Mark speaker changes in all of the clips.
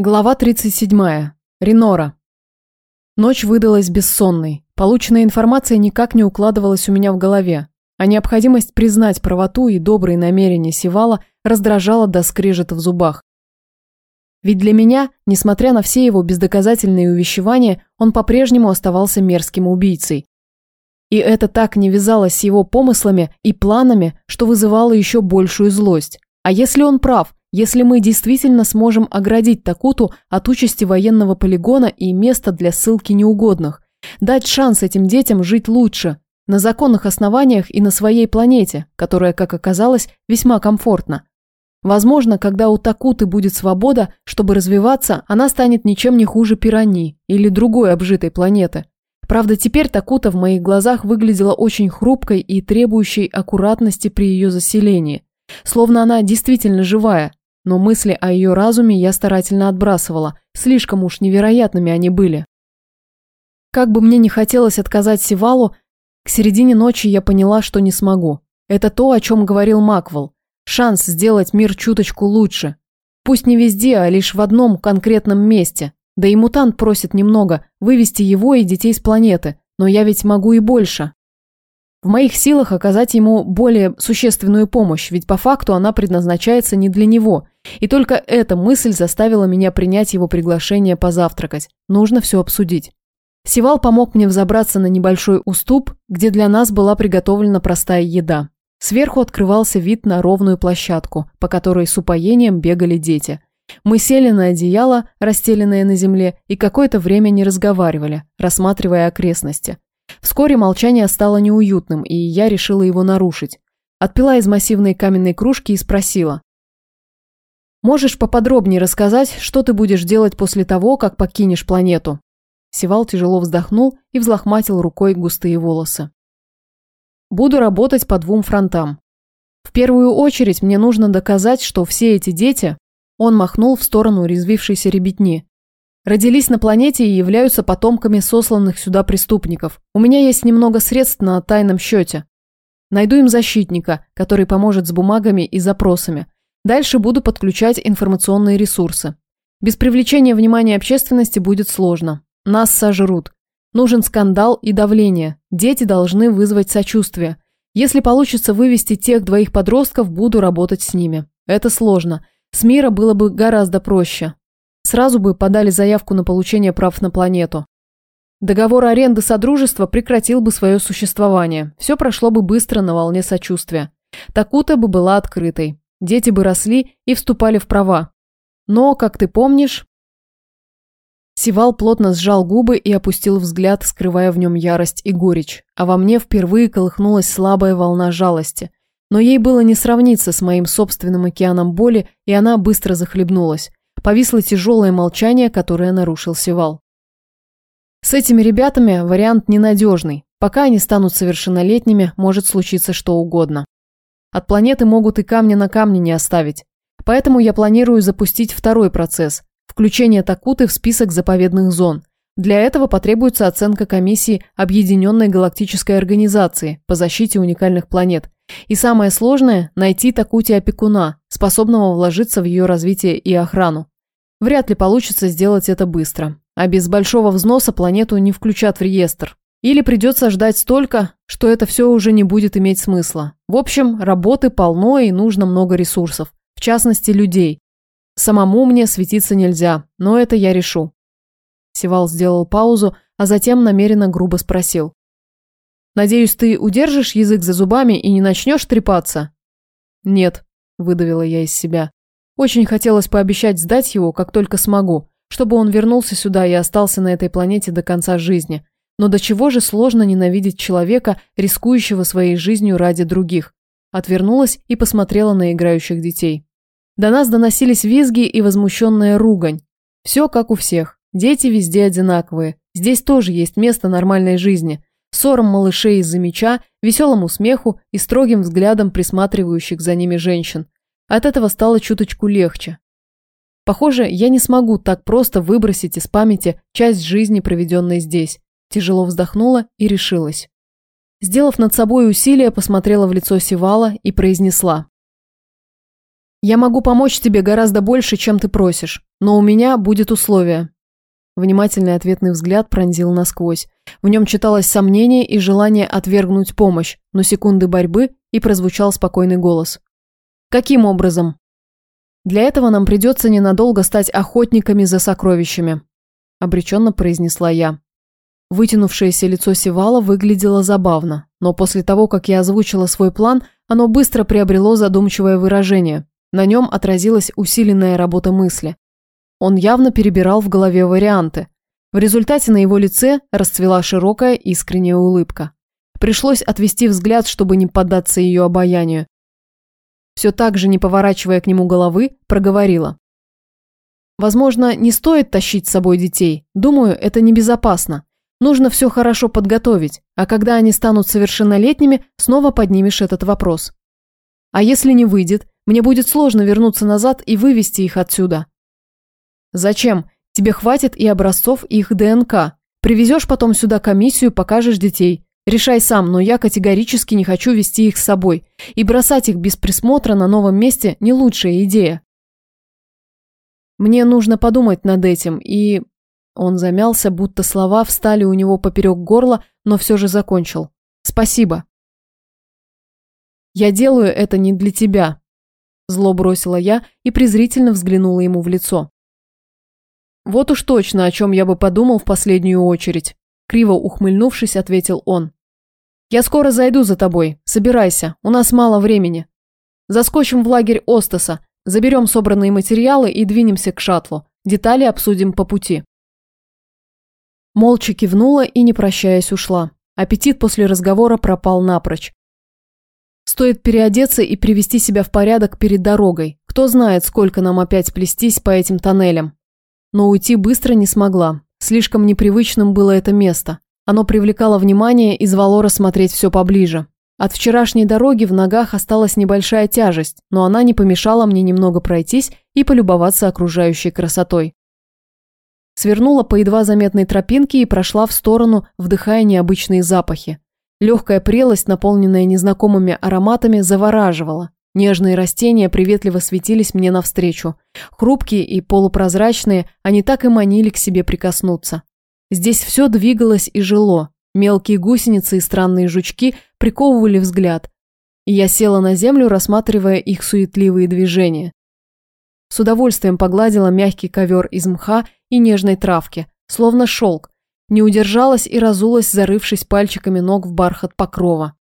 Speaker 1: Глава 37. Ренора. Ночь выдалась бессонной. Полученная информация никак не укладывалась у меня в голове, а необходимость признать правоту и добрые намерения Сивала раздражала до скрежета в зубах. Ведь для меня, несмотря на все его бездоказательные увещевания, он по-прежнему оставался мерзким убийцей. И это так не вязалось с его помыслами и планами, что вызывало еще большую злость. А если он прав, если мы действительно сможем оградить Такуту от участи военного полигона и места для ссылки неугодных, дать шанс этим детям жить лучше, на законных основаниях и на своей планете, которая, как оказалось, весьма комфортна. Возможно, когда у Такуты будет свобода, чтобы развиваться, она станет ничем не хуже пираньи или другой обжитой планеты. Правда, теперь Такута в моих глазах выглядела очень хрупкой и требующей аккуратности при ее заселении. Словно она действительно живая, но мысли о ее разуме я старательно отбрасывала, слишком уж невероятными они были. Как бы мне не хотелось отказать Сивалу, к середине ночи я поняла, что не смогу. Это то, о чем говорил Маквел. Шанс сделать мир чуточку лучше. Пусть не везде, а лишь в одном конкретном месте. Да и мутант просит немного, вывести его и детей с планеты. Но я ведь могу и больше. В моих силах оказать ему более существенную помощь, ведь по факту она предназначается не для него. И только эта мысль заставила меня принять его приглашение позавтракать. Нужно все обсудить. Сивал помог мне взобраться на небольшой уступ, где для нас была приготовлена простая еда. Сверху открывался вид на ровную площадку, по которой с упоением бегали дети. Мы сели на одеяло, расстеленное на земле, и какое-то время не разговаривали, рассматривая окрестности. Вскоре молчание стало неуютным, и я решила его нарушить. Отпила из массивной каменной кружки и спросила. «Можешь поподробнее рассказать, что ты будешь делать после того, как покинешь планету?» Севал тяжело вздохнул и взлохматил рукой густые волосы. «Буду работать по двум фронтам. В первую очередь мне нужно доказать, что все эти дети...» Он махнул в сторону резвившейся ребятни. Родились на планете и являются потомками сосланных сюда преступников. У меня есть немного средств на тайном счете. Найду им защитника, который поможет с бумагами и запросами. Дальше буду подключать информационные ресурсы. Без привлечения внимания общественности будет сложно. Нас сожрут. Нужен скандал и давление. Дети должны вызвать сочувствие. Если получится вывести тех двоих подростков, буду работать с ними. Это сложно. С мира было бы гораздо проще. Сразу бы подали заявку на получение прав на планету. Договор аренды Содружества прекратил бы свое существование. Все прошло бы быстро на волне сочувствия. Такута бы была открытой. Дети бы росли и вступали в права. Но, как ты помнишь... Сивал плотно сжал губы и опустил взгляд, скрывая в нем ярость и горечь. А во мне впервые колыхнулась слабая волна жалости. Но ей было не сравниться с моим собственным океаном боли, и она быстро захлебнулась. Повисло тяжелое молчание, которое нарушил Севал. С этими ребятами вариант ненадежный. Пока они станут совершеннолетними, может случиться что угодно. От планеты могут и камня на камне не оставить. Поэтому я планирую запустить второй процесс – включение Такуты в список заповедных зон. Для этого потребуется оценка комиссии Объединенной галактической организации по защите уникальных планет. И самое сложное – найти Такути опекуна, способного вложиться в ее развитие и охрану. Вряд ли получится сделать это быстро. А без большого взноса планету не включат в реестр. Или придется ждать столько, что это все уже не будет иметь смысла. В общем, работы полно и нужно много ресурсов. В частности, людей. Самому мне светиться нельзя, но это я решу. Севал сделал паузу, а затем намеренно грубо спросил. «Надеюсь, ты удержишь язык за зубами и не начнешь трепаться?» «Нет», – выдавила я из себя. Очень хотелось пообещать сдать его, как только смогу, чтобы он вернулся сюда и остался на этой планете до конца жизни. Но до чего же сложно ненавидеть человека, рискующего своей жизнью ради других. Отвернулась и посмотрела на играющих детей. До нас доносились визги и возмущенная ругань. Все как у всех. Дети везде одинаковые. Здесь тоже есть место нормальной жизни. Ссорам малышей из-за меча, веселому смеху и строгим взглядом присматривающих за ними женщин. От этого стало чуточку легче. Похоже, я не смогу так просто выбросить из памяти часть жизни, проведенной здесь. Тяжело вздохнула и решилась. Сделав над собой усилие, посмотрела в лицо Сивала и произнесла. Я могу помочь тебе гораздо больше, чем ты просишь, но у меня будет условие. Внимательный ответный взгляд пронзил насквозь. В нем читалось сомнение и желание отвергнуть помощь, но секунды борьбы и прозвучал спокойный голос. Каким образом? Для этого нам придется ненадолго стать охотниками за сокровищами, обреченно произнесла я. Вытянувшееся лицо Севала выглядело забавно, но после того, как я озвучила свой план, оно быстро приобрело задумчивое выражение. На нем отразилась усиленная работа мысли. Он явно перебирал в голове варианты. В результате на его лице расцвела широкая искренняя улыбка. Пришлось отвести взгляд, чтобы не поддаться ее обаянию. Все так же, не поворачивая к нему головы, проговорила. Возможно, не стоит тащить с собой детей. Думаю, это небезопасно. Нужно все хорошо подготовить, а когда они станут совершеннолетними, снова поднимешь этот вопрос. А если не выйдет, мне будет сложно вернуться назад и вывести их отсюда. Зачем? Тебе хватит и образцов их ДНК. Привезешь потом сюда комиссию, покажешь детей. Решай сам, но я категорически не хочу вести их с собой. И бросать их без присмотра на новом месте не лучшая идея. Мне нужно подумать над этим и... Он замялся, будто слова встали у него поперек горла, но все же закончил. «Спасибо». «Я делаю это не для тебя», – зло бросила я и презрительно взглянула ему в лицо. «Вот уж точно, о чем я бы подумал в последнюю очередь», – криво ухмыльнувшись, ответил он. «Я скоро зайду за тобой. Собирайся, у нас мало времени. Заскочим в лагерь Остаса, заберем собранные материалы и двинемся к шаттлу. Детали обсудим по пути». Молча кивнула и, не прощаясь, ушла. Аппетит после разговора пропал напрочь. Стоит переодеться и привести себя в порядок перед дорогой. Кто знает, сколько нам опять плестись по этим тоннелям. Но уйти быстро не смогла. Слишком непривычным было это место. Оно привлекало внимание и звало рассмотреть все поближе. От вчерашней дороги в ногах осталась небольшая тяжесть, но она не помешала мне немного пройтись и полюбоваться окружающей красотой. Свернула по едва заметной тропинке и прошла в сторону, вдыхая необычные запахи. Легкая прелость, наполненная незнакомыми ароматами, завораживала. Нежные растения приветливо светились мне навстречу. Хрупкие и полупрозрачные, они так и манили к себе прикоснуться. Здесь все двигалось и жило. Мелкие гусеницы и странные жучки приковывали взгляд. И я села на землю, рассматривая их суетливые движения. С удовольствием погладила мягкий ковер из мха и нежной травки, словно шелк. Не удержалась и разулась, зарывшись пальчиками ног в бархат покрова.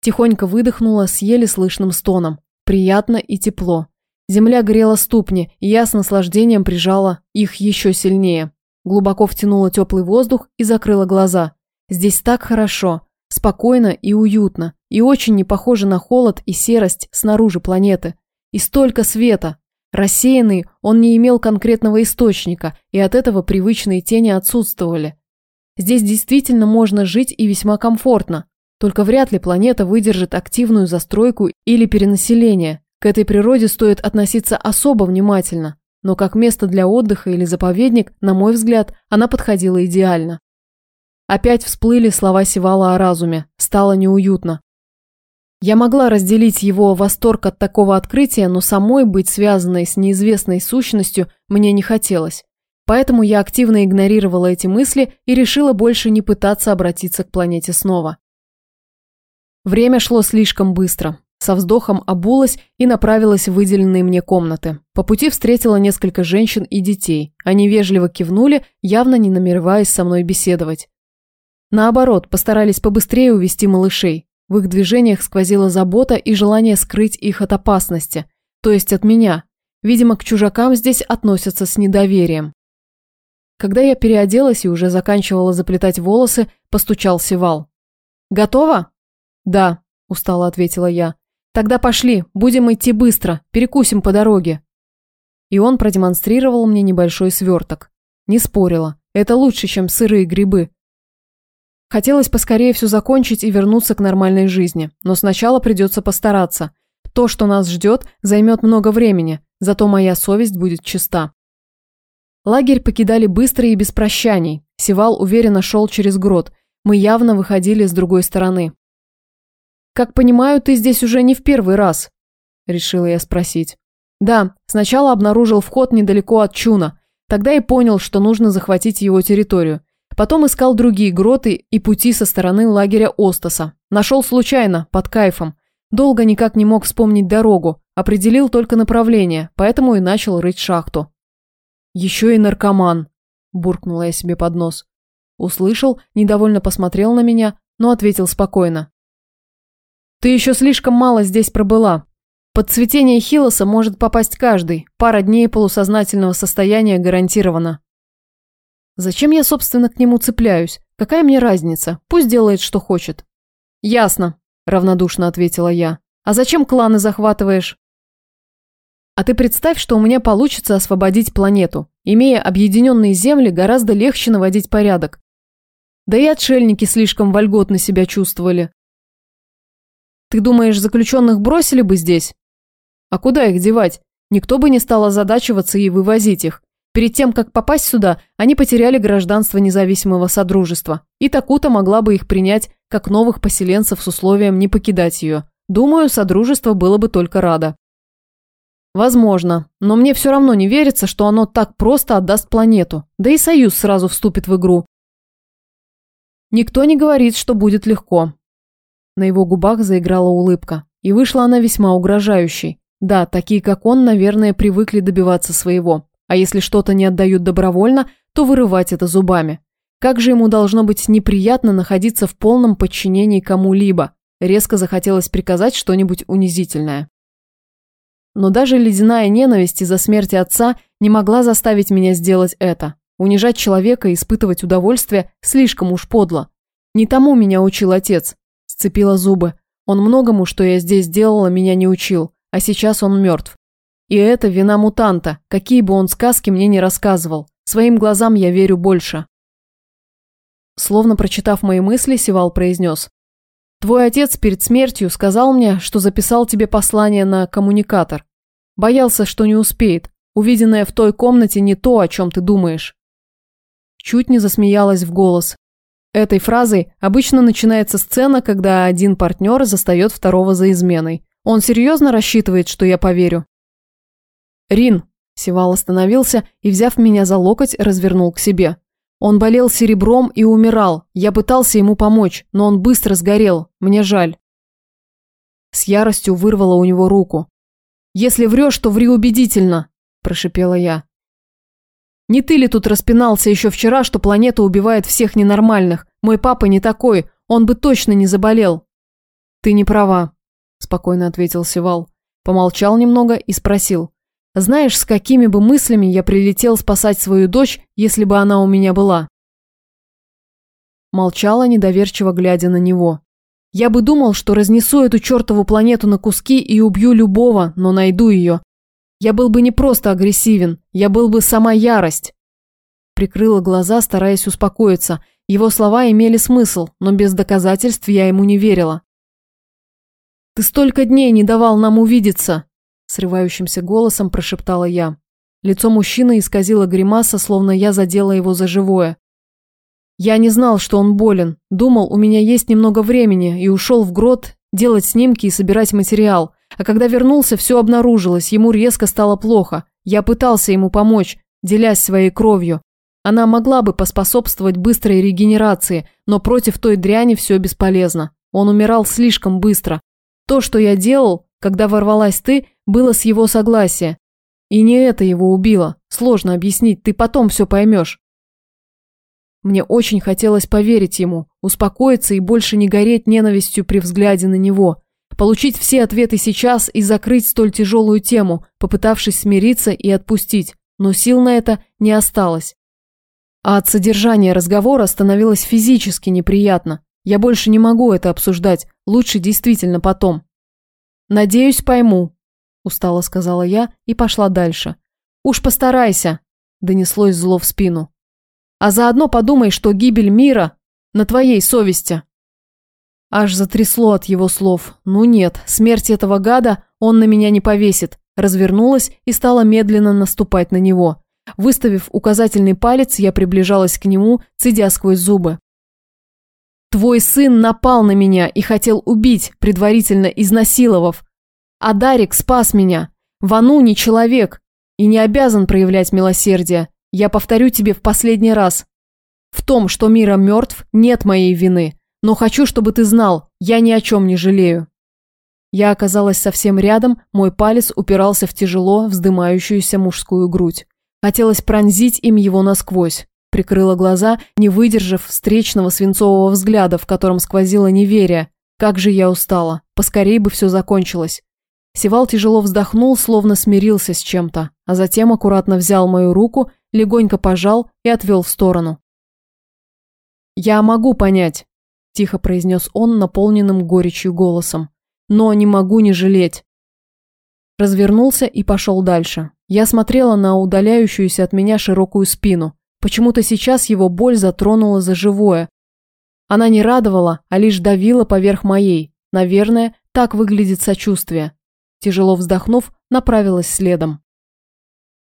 Speaker 1: Тихонько выдохнула с еле слышным стоном. Приятно и тепло. Земля грела ступни, и я с наслаждением прижала их еще сильнее. Глубоко втянула теплый воздух и закрыла глаза. Здесь так хорошо, спокойно и уютно, и очень не похоже на холод и серость снаружи планеты. И столько света, Рассеянный, он не имел конкретного источника, и от этого привычные тени отсутствовали. Здесь действительно можно жить и весьма комфортно, только вряд ли планета выдержит активную застройку или перенаселение. К этой природе стоит относиться особо внимательно, но как место для отдыха или заповедник, на мой взгляд, она подходила идеально. Опять всплыли слова Севала о разуме, стало неуютно. Я могла разделить его восторг от такого открытия, но самой быть связанной с неизвестной сущностью мне не хотелось. Поэтому я активно игнорировала эти мысли и решила больше не пытаться обратиться к планете снова. Время шло слишком быстро. Со вздохом обулась и направилась в выделенные мне комнаты. По пути встретила несколько женщин и детей. Они вежливо кивнули, явно не намереваясь со мной беседовать. Наоборот, постарались побыстрее увести малышей. В их движениях сквозила забота и желание скрыть их от опасности, то есть от меня. Видимо, к чужакам здесь относятся с недоверием. Когда я переоделась и уже заканчивала заплетать волосы, постучал Севал. «Готово?» «Да», – устало ответила я. «Тогда пошли, будем идти быстро, перекусим по дороге». И он продемонстрировал мне небольшой сверток. Не спорила, это лучше, чем сырые грибы. Хотелось поскорее все закончить и вернуться к нормальной жизни, но сначала придется постараться. То, что нас ждет, займет много времени, зато моя совесть будет чиста. Лагерь покидали быстро и без прощаний. Севал уверенно шел через грот. Мы явно выходили с другой стороны. «Как понимаю, ты здесь уже не в первый раз?» – решила я спросить. Да, сначала обнаружил вход недалеко от Чуна. Тогда и понял, что нужно захватить его территорию. Потом искал другие гроты и пути со стороны лагеря Остаса. Нашел случайно, под кайфом. Долго никак не мог вспомнить дорогу, определил только направление, поэтому и начал рыть шахту. «Еще и наркоман», – буркнула я себе под нос. Услышал, недовольно посмотрел на меня, но ответил спокойно. «Ты еще слишком мало здесь пробыла. Под цветение хилоса может попасть каждый, пара дней полусознательного состояния гарантирована. Зачем я, собственно, к нему цепляюсь? Какая мне разница? Пусть делает, что хочет. Ясно, равнодушно ответила я. А зачем кланы захватываешь? А ты представь, что у меня получится освободить планету. Имея объединенные земли, гораздо легче наводить порядок. Да и отшельники слишком вольготно себя чувствовали. Ты думаешь, заключенных бросили бы здесь? А куда их девать? Никто бы не стал озадачиваться и вывозить их. Перед тем, как попасть сюда, они потеряли гражданство независимого содружества. И Такута могла бы их принять как новых поселенцев с условием не покидать ее. Думаю, содружество было бы только радо. Возможно, но мне все равно не верится, что оно так просто отдаст планету. Да и Союз сразу вступит в игру. Никто не говорит, что будет легко. На его губах заиграла улыбка, и вышла она весьма угрожающей. Да, такие как он, наверное, привыкли добиваться своего. А если что-то не отдают добровольно, то вырывать это зубами. Как же ему должно быть неприятно находиться в полном подчинении кому-либо. Резко захотелось приказать что-нибудь унизительное. Но даже ледяная ненависть из-за смерти отца не могла заставить меня сделать это. Унижать человека и испытывать удовольствие слишком уж подло. Не тому меня учил отец. Сцепила зубы. Он многому, что я здесь делала, меня не учил, а сейчас он мертв. И это вина мутанта, какие бы он сказки мне не рассказывал. Своим глазам я верю больше. Словно прочитав мои мысли, Севал произнес. Твой отец перед смертью сказал мне, что записал тебе послание на коммуникатор. Боялся, что не успеет. Увиденное в той комнате не то, о чем ты думаешь. Чуть не засмеялась в голос. Этой фразой обычно начинается сцена, когда один партнер застает второго за изменой. Он серьезно рассчитывает, что я поверю. «Рин!» Севал остановился и, взяв меня за локоть, развернул к себе. Он болел серебром и умирал. Я пытался ему помочь, но он быстро сгорел. Мне жаль. С яростью вырвала у него руку. «Если врешь, то ври убедительно!» – прошипела я. «Не ты ли тут распинался еще вчера, что планета убивает всех ненормальных? Мой папа не такой, он бы точно не заболел!» «Ты не права», – спокойно ответил Севал. Помолчал немного и спросил. Знаешь, с какими бы мыслями я прилетел спасать свою дочь, если бы она у меня была?» Молчала, недоверчиво глядя на него. «Я бы думал, что разнесу эту чертову планету на куски и убью любого, но найду ее. Я был бы не просто агрессивен, я был бы сама ярость». Прикрыла глаза, стараясь успокоиться. Его слова имели смысл, но без доказательств я ему не верила. «Ты столько дней не давал нам увидеться!» Срывающимся голосом прошептала я. Лицо мужчины исказило гримаса, словно я задела его за живое. Я не знал, что он болен. Думал, у меня есть немного времени, и ушел в грот делать снимки и собирать материал. А когда вернулся, все обнаружилось, ему резко стало плохо. Я пытался ему помочь, делясь своей кровью. Она могла бы поспособствовать быстрой регенерации, но против той дряни все бесполезно. Он умирал слишком быстро. То, что я делал, когда ворвалась ты, было с его согласия. И не это его убило. Сложно объяснить, ты потом все поймешь. Мне очень хотелось поверить ему, успокоиться и больше не гореть ненавистью при взгляде на него. Получить все ответы сейчас и закрыть столь тяжелую тему, попытавшись смириться и отпустить. Но сил на это не осталось. А от содержания разговора становилось физически неприятно. Я больше не могу это обсуждать, лучше действительно потом. Надеюсь, пойму, устало сказала я и пошла дальше. Уж постарайся, донеслось зло в спину. А заодно подумай, что гибель мира на твоей совести. Аж затрясло от его слов. Ну нет, смерть этого гада он на меня не повесит. Развернулась и стала медленно наступать на него. Выставив указательный палец, я приближалась к нему, цедя сквозь зубы. Твой сын напал на меня и хотел убить, предварительно изнасиловав. А Дарик спас меня. Вану не человек и не обязан проявлять милосердие. Я повторю тебе в последний раз. В том, что Мира мертв, нет моей вины. Но хочу, чтобы ты знал, я ни о чем не жалею. Я оказалась совсем рядом, мой палец упирался в тяжело вздымающуюся мужскую грудь. Хотелось пронзить им его насквозь. Прикрыла глаза, не выдержав встречного свинцового взгляда, в котором сквозило неверие. Как же я устала. Поскорей бы все закончилось. Севал тяжело вздохнул, словно смирился с чем-то, а затем аккуратно взял мою руку, легонько пожал и отвел в сторону. «Я могу понять», – тихо произнес он наполненным горечью голосом, – «но не могу не жалеть». Развернулся и пошел дальше. Я смотрела на удаляющуюся от меня широкую спину. Почему-то сейчас его боль затронула за живое. Она не радовала, а лишь давила поверх моей. Наверное, так выглядит сочувствие. Тяжело вздохнув, направилась следом.